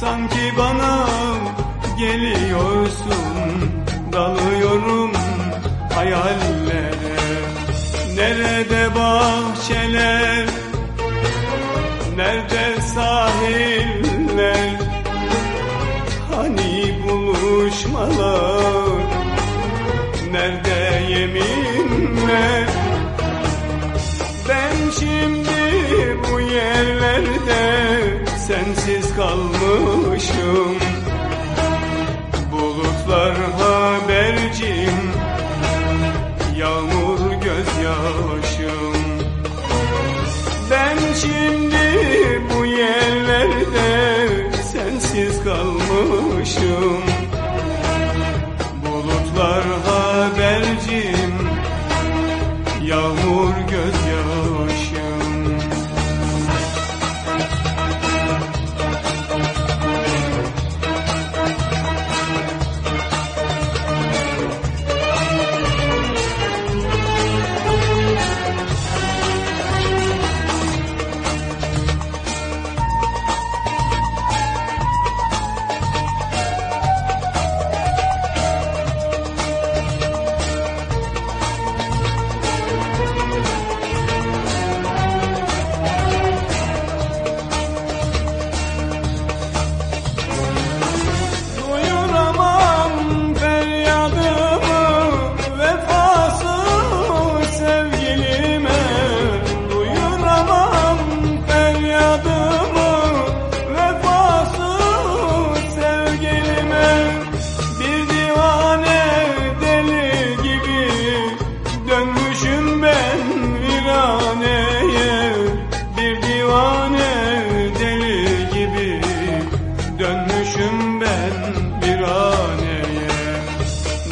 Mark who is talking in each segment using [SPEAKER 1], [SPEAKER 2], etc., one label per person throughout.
[SPEAKER 1] Sanki bana geliyorsun. Dalıyorum hayallere. Nerede bahçeler? Nerede sahiller? Hani buluşmalar gözyaşım Ben şimdi bu yerlerde Sensiz kalmışım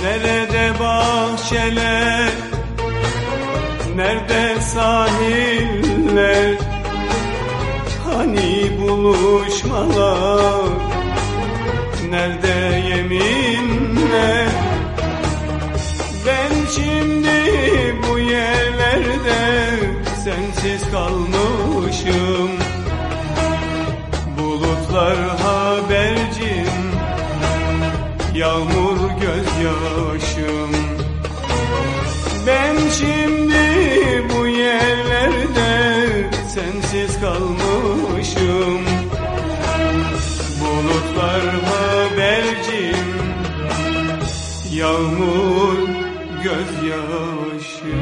[SPEAKER 1] Nerede bahçeler? Nerede sahiller? Hani buluşmalar? Nerede yeminler? Ben şimdi bu yerlerde Sensiz kalmışım. Bulutlar habercim Yağmur gözyaşım Ben şimdi bu yerlerde Sensiz kalmışım. Bulutlar habercim Yağmur gözyaşım